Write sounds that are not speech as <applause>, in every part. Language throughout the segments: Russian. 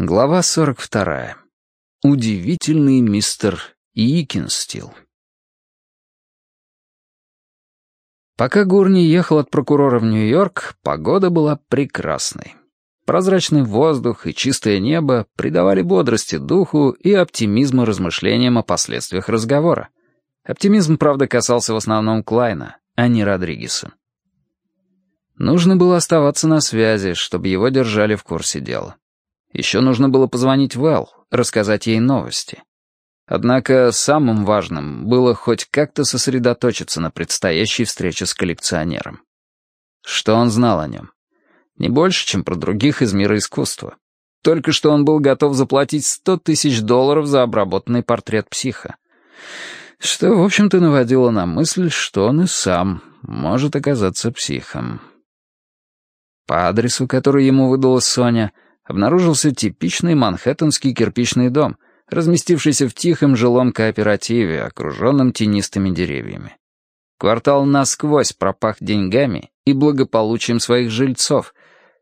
Глава 42. Удивительный мистер Икинстил. Пока Гурни ехал от прокурора в Нью-Йорк, погода была прекрасной. Прозрачный воздух и чистое небо придавали бодрости духу и оптимизма размышлениям о последствиях разговора. Оптимизм, правда, касался в основном Клайна, а не Родригеса. Нужно было оставаться на связи, чтобы его держали в курсе дела. Еще нужно было позвонить Вэл, рассказать ей новости. Однако самым важным было хоть как-то сосредоточиться на предстоящей встрече с коллекционером. Что он знал о нем? Не больше, чем про других из мира искусства. Только что он был готов заплатить сто тысяч долларов за обработанный портрет психа. Что, в общем-то, наводило на мысль, что он и сам может оказаться психом. По адресу, который ему выдала Соня, — обнаружился типичный манхэттенский кирпичный дом, разместившийся в тихом жилом кооперативе, окруженном тенистыми деревьями. Квартал насквозь пропах деньгами и благополучием своих жильцов,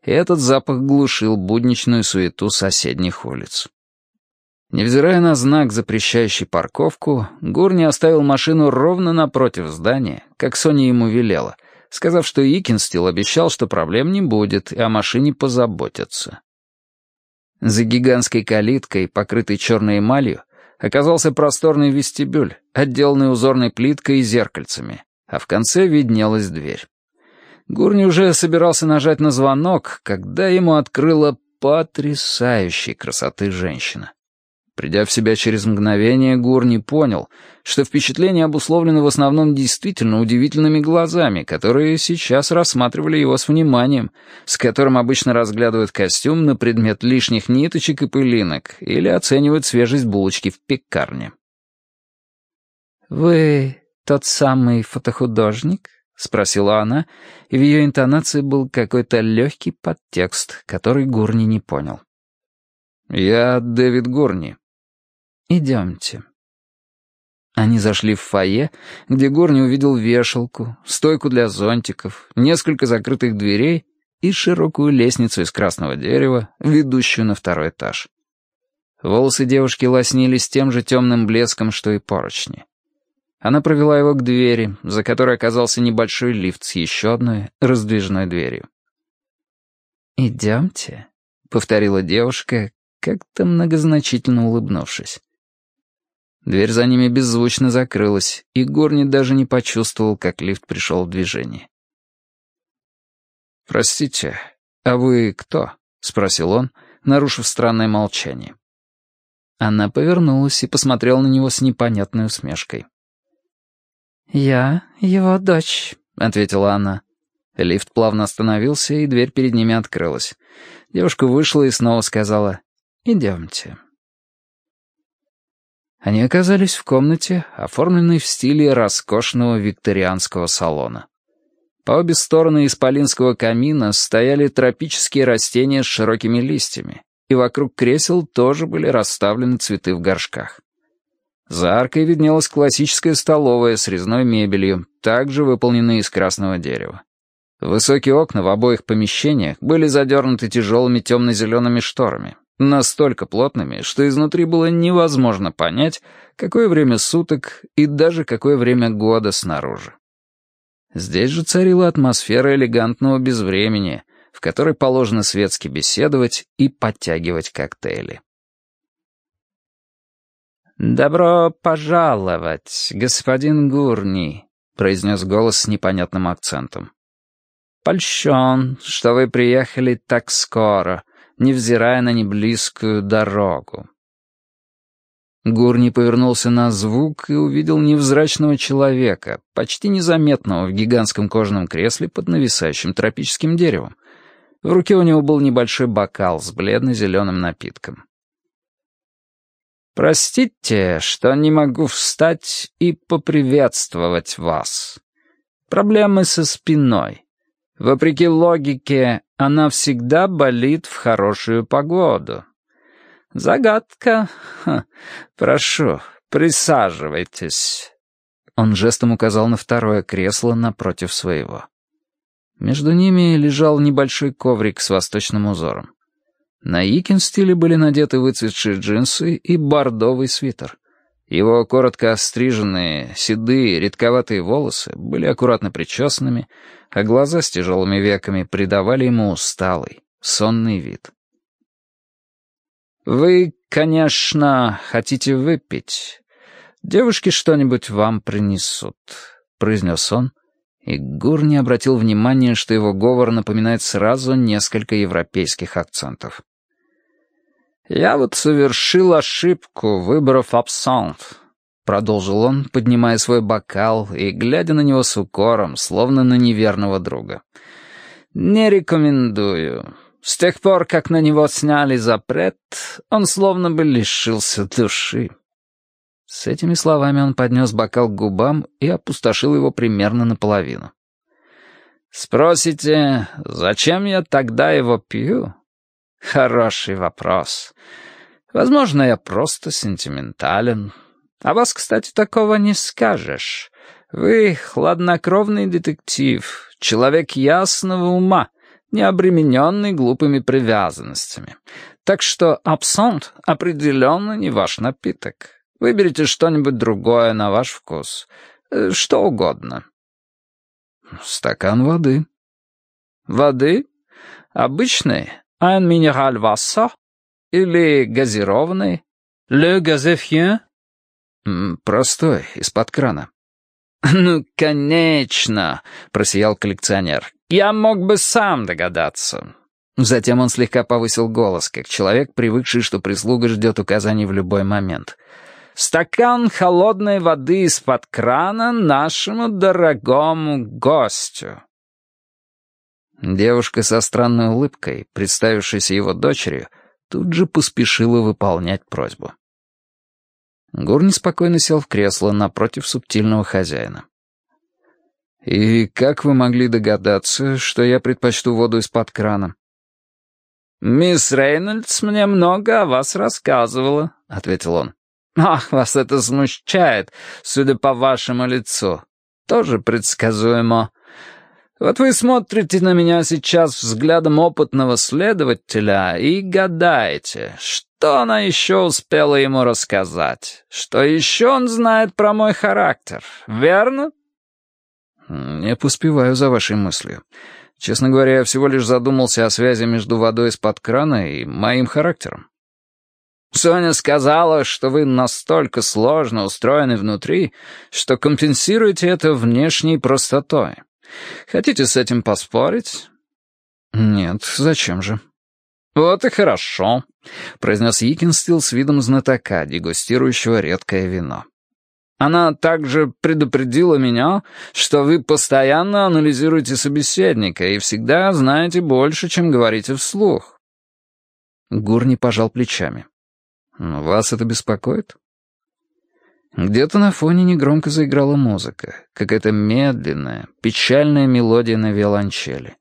и этот запах глушил будничную суету соседних улиц. Невзирая на знак, запрещающий парковку, Гурни оставил машину ровно напротив здания, как Соня ему велела, сказав, что Икинстил обещал, что проблем не будет, и о машине позаботятся. За гигантской калиткой, покрытой черной эмалью, оказался просторный вестибюль, отделанный узорной плиткой и зеркальцами, а в конце виднелась дверь. Гурни уже собирался нажать на звонок, когда ему открыла потрясающей красоты женщина. Придя в себя через мгновение, Гурни понял, что впечатление обусловлено в основном действительно удивительными глазами, которые сейчас рассматривали его с вниманием, с которым обычно разглядывают костюм на предмет лишних ниточек и пылинок или оценивают свежесть булочки в пекарне. «Вы тот самый фотохудожник?» — спросила она, и в ее интонации был какой-то легкий подтекст, который Гурни не понял. «Я Дэвид Гурни», «Идемте». Они зашли в фойе, где Горни увидел вешалку, стойку для зонтиков, несколько закрытых дверей и широкую лестницу из красного дерева, ведущую на второй этаж. Волосы девушки лоснились тем же темным блеском, что и поручни. Она провела его к двери, за которой оказался небольшой лифт с еще одной раздвижной дверью. «Идемте», — повторила девушка, как-то многозначительно улыбнувшись. Дверь за ними беззвучно закрылась, и Горни даже не почувствовал, как лифт пришел в движение. «Простите, а вы кто?» — спросил он, нарушив странное молчание. Она повернулась и посмотрела на него с непонятной усмешкой. «Я его дочь», — ответила она. Лифт плавно остановился, и дверь перед ними открылась. Девушка вышла и снова сказала «Идемте». Они оказались в комнате, оформленной в стиле роскошного викторианского салона. По обе стороны исполинского камина стояли тропические растения с широкими листьями, и вокруг кресел тоже были расставлены цветы в горшках. За аркой виднелась классическая столовая с резной мебелью, также выполненная из красного дерева. Высокие окна в обоих помещениях были задернуты тяжелыми темно-зелеными шторами, настолько плотными, что изнутри было невозможно понять, какое время суток и даже какое время года снаружи. Здесь же царила атмосфера элегантного безвремени, в которой положено светски беседовать и подтягивать коктейли. «Добро пожаловать, господин Гурни», — произнес голос с непонятным акцентом. «Польщен, что вы приехали так скоро, невзирая на неблизкую дорогу. Гурни повернулся на звук и увидел невзрачного человека, почти незаметного в гигантском кожаном кресле под нависающим тропическим деревом. В руке у него был небольшой бокал с бледно-зеленым напитком. «Простите, что не могу встать и поприветствовать вас. Проблемы со спиной. Вопреки логике, она всегда болит в хорошую погоду. Загадка. Ха. Прошу, присаживайтесь. Он жестом указал на второе кресло напротив своего. Между ними лежал небольшой коврик с восточным узором. На Икинстиле были надеты выцветшие джинсы и бордовый свитер. Его коротко остриженные, седые, редковатые волосы были аккуратно причесанными, а глаза с тяжелыми веками придавали ему усталый, сонный вид. «Вы, конечно, хотите выпить. Девушки что-нибудь вам принесут», — произнес он, и Гур не обратил внимания, что его говор напоминает сразу несколько европейских акцентов. «Я вот совершил ошибку, выбрав абсант», — продолжил он, поднимая свой бокал и глядя на него с укором, словно на неверного друга. «Не рекомендую. С тех пор, как на него сняли запрет, он словно бы лишился души». С этими словами он поднес бокал к губам и опустошил его примерно наполовину. «Спросите, зачем я тогда его пью?» Хороший вопрос. Возможно, я просто сентиментален. А вас, кстати, такого не скажешь. Вы хладнокровный детектив, человек ясного ума, не обремененный глупыми привязанностями. Так что абсент определенно не ваш напиток. Выберите что-нибудь другое на ваш вкус. Э, что угодно. Стакан воды. Воды? Обычной? Un минераль Wasser? Или газированный? Le газефьен? Простой, из-под крана. <laughs> «Ну, конечно!» — просиял коллекционер. «Я мог бы сам догадаться». Затем он слегка повысил голос, как человек, привыкший, что прислуга ждет указаний в любой момент. «Стакан холодной воды из-под крана нашему дорогому гостю». Девушка со странной улыбкой, представившаяся его дочерью, тут же поспешила выполнять просьбу. Гурни спокойно сел в кресло напротив субтильного хозяина. «И как вы могли догадаться, что я предпочту воду из-под крана?» «Мисс Рейнольдс мне много о вас рассказывала», — ответил он. «Ах, вас это смущает, судя по вашему лицу. Тоже предсказуемо. Вот вы смотрите на меня сейчас взглядом опытного следователя и гадаете, что она еще успела ему рассказать, что еще он знает про мой характер, верно? Не поспеваю за вашей мыслью. Честно говоря, я всего лишь задумался о связи между водой из-под крана и моим характером. Соня сказала, что вы настолько сложно устроены внутри, что компенсируете это внешней простотой. Хотите с этим поспорить?» «Нет, зачем же?» «Вот и хорошо», — произнес Якинстил с видом знатока, дегустирующего редкое вино. «Она также предупредила меня, что вы постоянно анализируете собеседника и всегда знаете больше, чем говорите вслух». Гурни пожал плечами. «Вас это беспокоит?» Где-то на фоне негромко заиграла музыка, какая-то медленная, печальная мелодия на виолончели.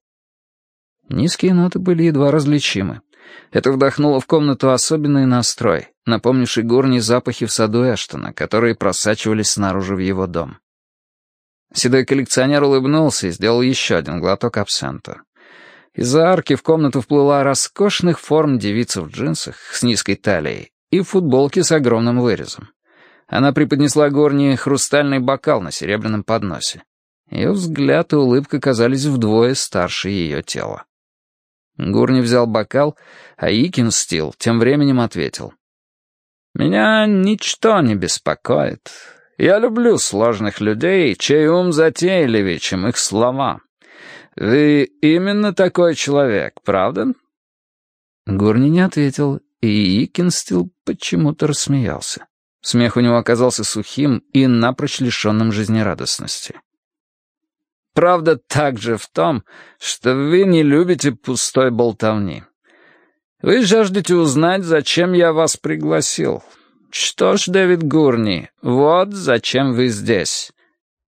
Низкие ноты были едва различимы. Это вдохнуло в комнату особенный настрой, напомнивший горние запахи в саду Эштона, которые просачивались снаружи в его дом. Седой коллекционер улыбнулся и сделал еще один глоток абсента. Из-за арки в комнату вплыла роскошных форм девица в джинсах с низкой талией и в футболке с огромным вырезом. Она преподнесла Горни хрустальный бокал на серебряном подносе. Ее взгляд и улыбка казались вдвое старше ее тела. Гурни взял бокал, а Икин Стил тем временем ответил. «Меня ничто не беспокоит. Я люблю сложных людей, чей ум затейливее, чем их слова. Вы именно такой человек, правда?» Гурни не ответил, и Икинстил почему-то рассмеялся. Смех у него оказался сухим и напрочь лишенным жизнерадостности. «Правда также в том, что вы не любите пустой болтовни. Вы жаждете узнать, зачем я вас пригласил. Что ж, Дэвид Гурни, вот зачем вы здесь.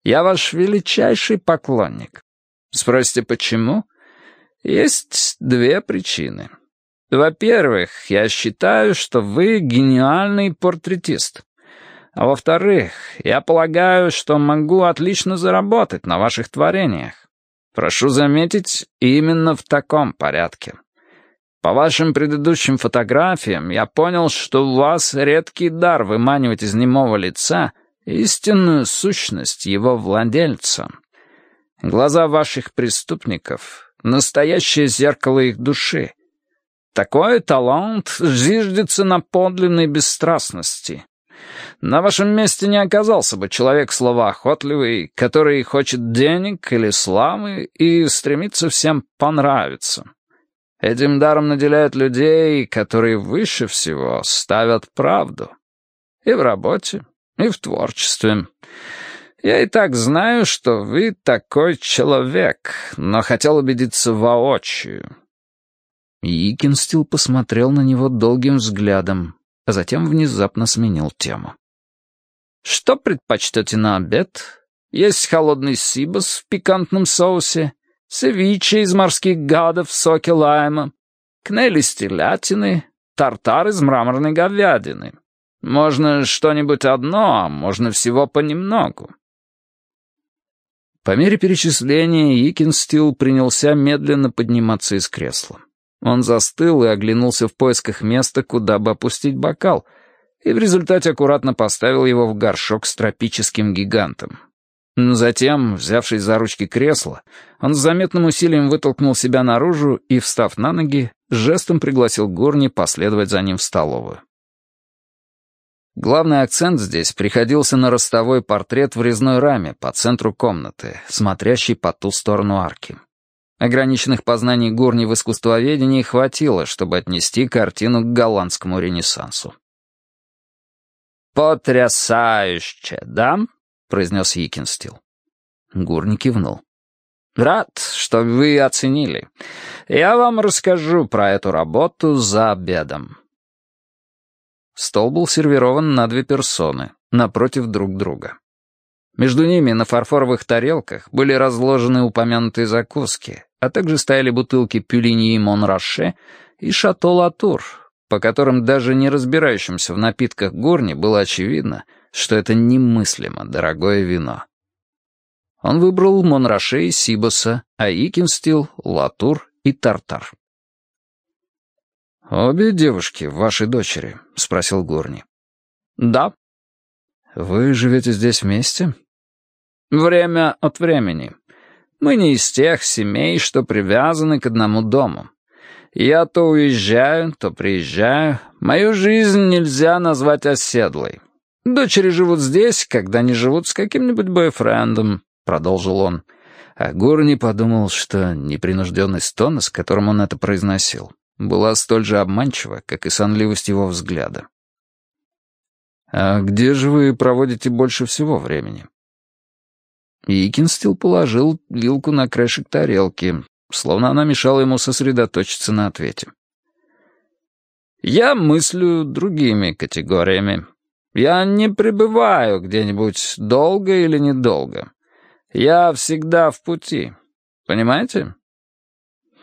Я ваш величайший поклонник. Спросите, почему? Есть две причины». Во-первых, я считаю, что вы гениальный портретист. А во-вторых, я полагаю, что могу отлично заработать на ваших творениях. Прошу заметить, именно в таком порядке. По вашим предыдущим фотографиям я понял, что у вас редкий дар выманивать из немого лица истинную сущность его владельца. Глаза ваших преступников — настоящее зеркало их души. Такой талант зиждется на подлинной бесстрастности. На вашем месте не оказался бы человек словоохотливый, который хочет денег или славы и стремится всем понравиться. Этим даром наделяют людей, которые выше всего ставят правду. И в работе, и в творчестве. Я и так знаю, что вы такой человек, но хотел убедиться воочию». Икинстил посмотрел на него долгим взглядом, а затем внезапно сменил тему. «Что предпочтете на обед? Есть холодный сибас в пикантном соусе, севиче из морских гадов в соке лайма, кнель из телятины, тартар из мраморной говядины. Можно что-нибудь одно, а можно всего понемногу. По мере перечисления Икинстил принялся медленно подниматься из кресла. Он застыл и оглянулся в поисках места, куда бы опустить бокал, и в результате аккуратно поставил его в горшок с тропическим гигантом. Но затем, взявшись за ручки кресла, он с заметным усилием вытолкнул себя наружу и, встав на ноги, жестом пригласил Горни последовать за ним в столовую. Главный акцент здесь приходился на ростовой портрет в резной раме по центру комнаты, смотрящий по ту сторону арки. Ограниченных познаний Горни в искусствоведении хватило, чтобы отнести картину к голландскому ренессансу. «Потрясающе, да?» произнес Якинстил. Гурни кивнул. «Рад, что вы оценили. Я вам расскажу про эту работу за обедом». Стол был сервирован на две персоны, напротив друг друга. Между ними на фарфоровых тарелках были разложены упомянутые закуски, а также стояли бутылки Пюлини и Монраше и Шато Латур, по которым даже не разбирающимся в напитках горни было очевидно — что это немыслимо дорогое вино. Он выбрал Монраше и Сибоса, а Икинстил — Латур и Тартар. «Обе девушки вашей дочери?» — спросил Горни. «Да». «Вы живете здесь вместе?» «Время от времени. Мы не из тех семей, что привязаны к одному дому. Я то уезжаю, то приезжаю. Мою жизнь нельзя назвать оседлой. «Дочери живут здесь, когда они живут с каким-нибудь бойфрендом», — продолжил он. А Горни подумал, что непринужденность тона, с которым он это произносил, была столь же обманчива, как и сонливость его взгляда. «А где же вы проводите больше всего времени?» Икинстил положил вилку на краешек тарелки, словно она мешала ему сосредоточиться на ответе. «Я мыслю другими категориями», я не пребываю где-нибудь долго или недолго. Я всегда в пути. Понимаете?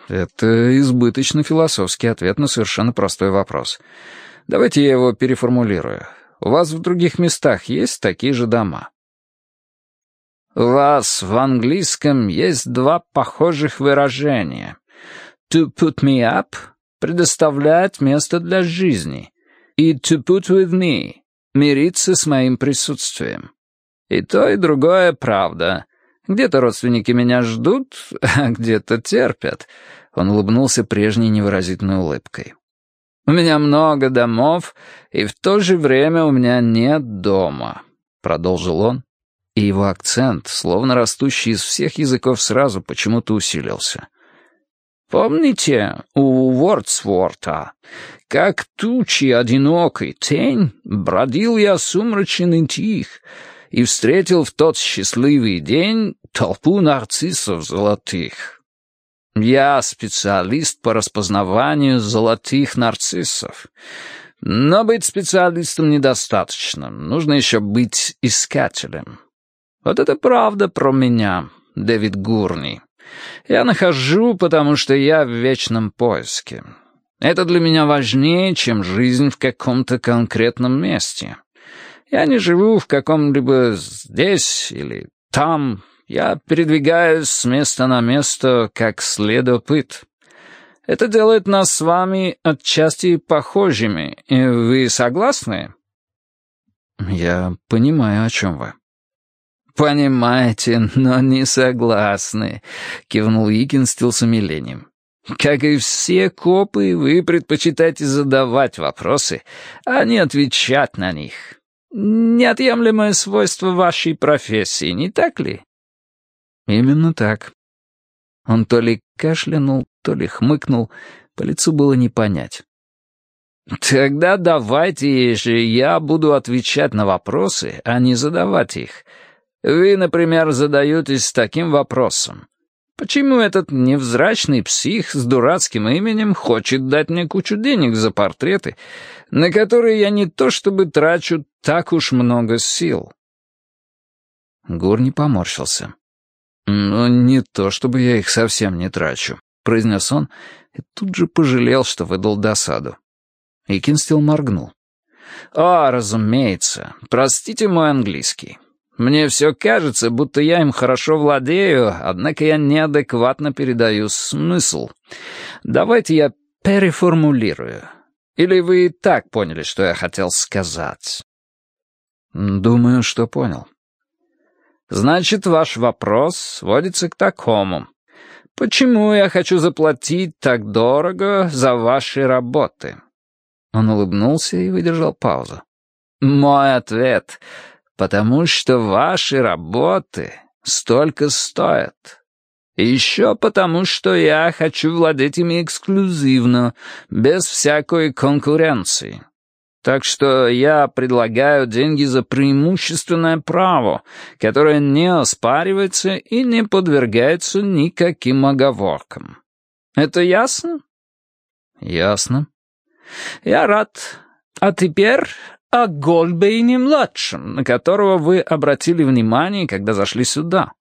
Это избыточно философский ответ на совершенно простой вопрос. Давайте я его переформулирую. У вас в других местах есть такие же дома? У вас в английском есть два похожих выражения. To put me up — предоставлять место для жизни, и to put with me мириться с моим присутствием. И то, и другое правда. Где-то родственники меня ждут, <laughs> а где-то терпят. Он улыбнулся прежней невыразительной улыбкой. У меня много домов, и в то же время у меня нет дома, продолжил он, и его акцент, словно растущий из всех языков сразу, почему-то усилился. Помните у Вордсворта, как тучи одинокой тень, бродил я сумрачен и тих, и встретил в тот счастливый день толпу нарциссов золотых. Я специалист по распознаванию золотых нарциссов. Но быть специалистом недостаточно, нужно еще быть искателем. Вот это правда про меня, Дэвид Гурни. Я нахожу, потому что я в вечном поиске. Это для меня важнее, чем жизнь в каком-то конкретном месте. Я не живу в каком-либо здесь или там. Я передвигаюсь с места на место, как следопыт. Это делает нас с вами отчасти похожими. Вы согласны?» «Я понимаю, о чем вы». «Понимаете, но не согласны», — кивнул Икинстил с умилением. «Как и все копы, вы предпочитаете задавать вопросы, а не отвечать на них. Неотъемлемое свойство вашей профессии, не так ли?» «Именно так». Он то ли кашлянул, то ли хмыкнул, по лицу было не понять. «Тогда давайте же я буду отвечать на вопросы, а не задавать их. Вы, например, задаетесь таким вопросом. Почему этот невзрачный псих с дурацким именем хочет дать мне кучу денег за портреты, на которые я не то чтобы трачу так уж много сил?» Гур не поморщился. «Ну, не то чтобы я их совсем не трачу», — произнес он, и тут же пожалел, что выдал досаду. И Кинстил моргнул. «О, разумеется. Простите мой английский. Мне все кажется, будто я им хорошо владею, однако я неадекватно передаю смысл. Давайте я переформулирую. Или вы и так поняли, что я хотел сказать?» «Думаю, что понял». «Значит, ваш вопрос сводится к такому. Почему я хочу заплатить так дорого за ваши работы?» Он улыбнулся и выдержал паузу. «Мой ответ — потому что ваши работы столько стоят. И еще потому, что я хочу владеть ими эксклюзивно, без всякой конкуренции. Так что я предлагаю деньги за преимущественное право, которое не оспаривается и не подвергается никаким оговоркам. Это ясно? Ясно. Я рад. А теперь о Гольбейне-младшем, на которого вы обратили внимание, когда зашли сюда.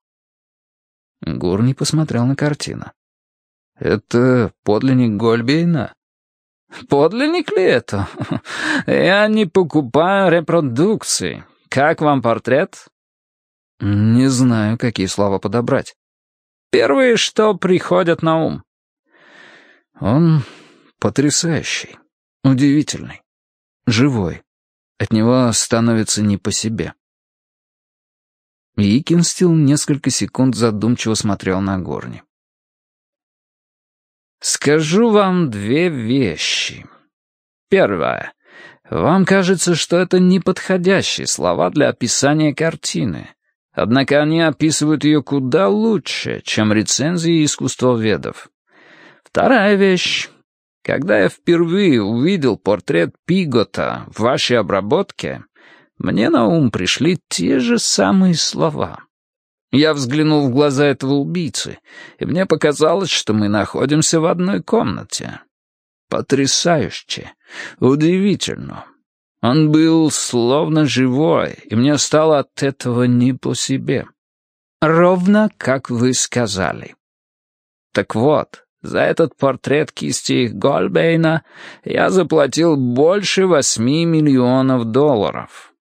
Гурни посмотрел на картину. «Это подлинник Гольбейна?» «Подлинник ли это? <laughs> Я не покупаю репродукции. Как вам портрет?» «Не знаю, какие слова подобрать». «Первые, что приходят на ум». «Он потрясающий». Удивительный. Живой. От него становится не по себе. Икинстил несколько секунд задумчиво смотрел на горни. «Скажу вам две вещи. Первое. Вам кажется, что это неподходящие слова для описания картины. Однако они описывают ее куда лучше, чем рецензии искусствоведов. Вторая вещь. Когда я впервые увидел портрет Пигота в вашей обработке, мне на ум пришли те же самые слова. Я взглянул в глаза этого убийцы, и мне показалось, что мы находимся в одной комнате. Потрясающе, удивительно. Он был словно живой, и мне стало от этого не по себе. Ровно как вы сказали. Так вот, за этот портрет кисти Гольбейна я заплатил больше восьми миллионов долларов.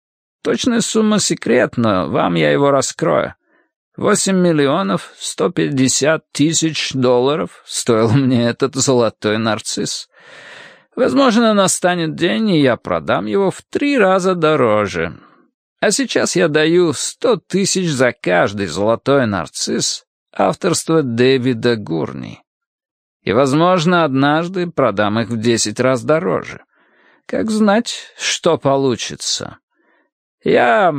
Точная сумма секретна, вам я его раскрою. Восемь миллионов сто пятьдесят тысяч долларов стоил мне этот золотой нарцисс. Возможно, настанет день, и я продам его в три раза дороже. А сейчас я даю сто тысяч за каждый золотой нарцисс авторства Дэвида Гурни и, возможно, однажды продам их в десять раз дороже. Как знать, что получится. Я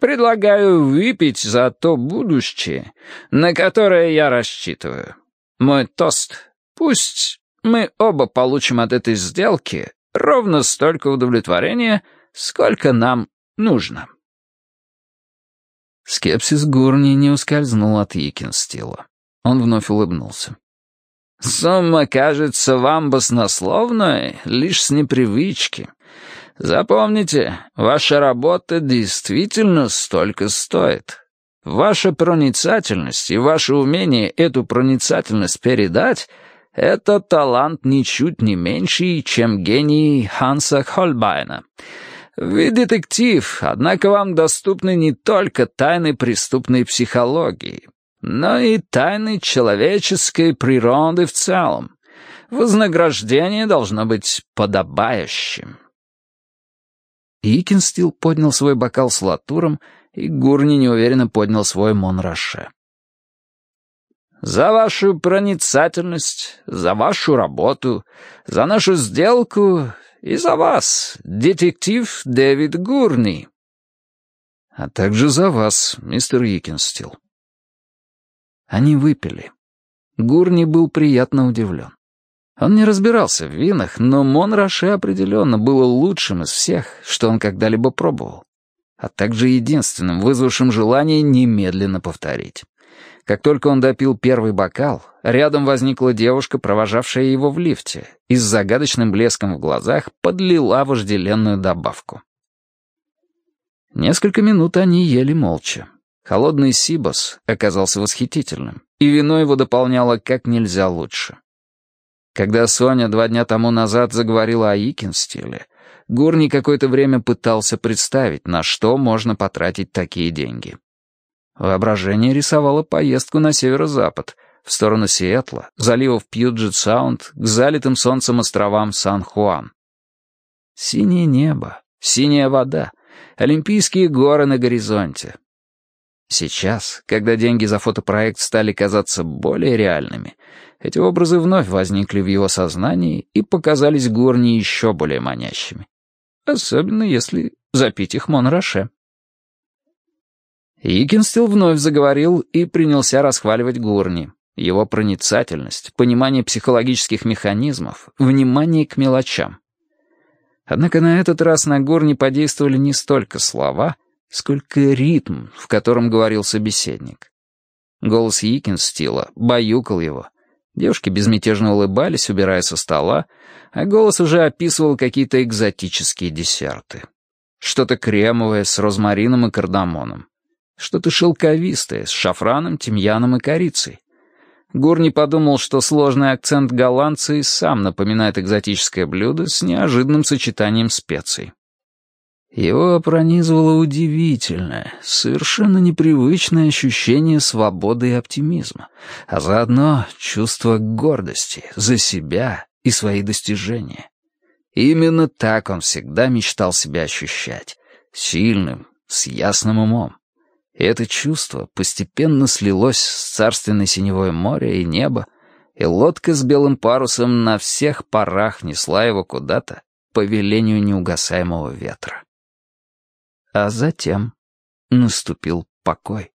предлагаю выпить за то будущее, на которое я рассчитываю. Мой тост. Пусть мы оба получим от этой сделки ровно столько удовлетворения, сколько нам нужно. Скепсис Гурни не ускользнул от Якинстила. Он вновь улыбнулся. Сумма кажется вам баснословной лишь с непривычки. Запомните, ваша работа действительно столько стоит. Ваша проницательность и ваше умение эту проницательность передать — это талант ничуть не меньший, чем гений Ханса Хольбайна. Вы детектив, однако вам доступны не только тайны преступной психологии, но и тайны человеческой природы в целом. Вознаграждение должно быть подобающим». Икинстил поднял свой бокал с латуром, и Гурни неуверенно поднял свой Монраше. «За вашу проницательность, за вашу работу, за нашу сделку и за вас, детектив Дэвид Гурни». «А также за вас, мистер Икинстил». Они выпили. Гурни был приятно удивлен. Он не разбирался в винах, но Монраше определенно было лучшим из всех, что он когда-либо пробовал, а также единственным, вызвавшим желание немедленно повторить. Как только он допил первый бокал, рядом возникла девушка, провожавшая его в лифте, и с загадочным блеском в глазах подлила вожделенную добавку. Несколько минут они ели молча. Холодный сибос оказался восхитительным, и вино его дополняло как нельзя лучше. Когда Соня два дня тому назад заговорила о Икинстиле, Гурни какое-то время пытался представить, на что можно потратить такие деньги. Воображение рисовало поездку на северо-запад, в сторону Сиэтла, заливов Пьюджет-Саунд, к залитым солнцем островам Сан-Хуан. Синее небо, синяя вода, олимпийские горы на горизонте. Сейчас, когда деньги за фотопроект стали казаться более реальными, эти образы вновь возникли в его сознании и показались Горни еще более манящими. Особенно если запить их Монраше. Икинстил вновь заговорил и принялся расхваливать Гурни. Его проницательность, понимание психологических механизмов, внимание к мелочам. Однако на этот раз на Гурни подействовали не столько слова, сколько ритм, в котором говорил собеседник. Голос Икинстила баюкал его, Девушки безмятежно улыбались, убирая со стола, а голос уже описывал какие-то экзотические десерты. Что-то кремовое с розмарином и кардамоном. Что-то шелковистое с шафраном, тимьяном и корицей. Гурни подумал, что сложный акцент голландца и сам напоминает экзотическое блюдо с неожиданным сочетанием специй. Его пронизывало удивительное, совершенно непривычное ощущение свободы и оптимизма, а заодно чувство гордости за себя и свои достижения. именно так он всегда мечтал себя ощущать, сильным, с ясным умом. И это чувство постепенно слилось с царственной синевой море и небо, и лодка с белым парусом на всех парах несла его куда-то по велению неугасаемого ветра. А затем наступил покой.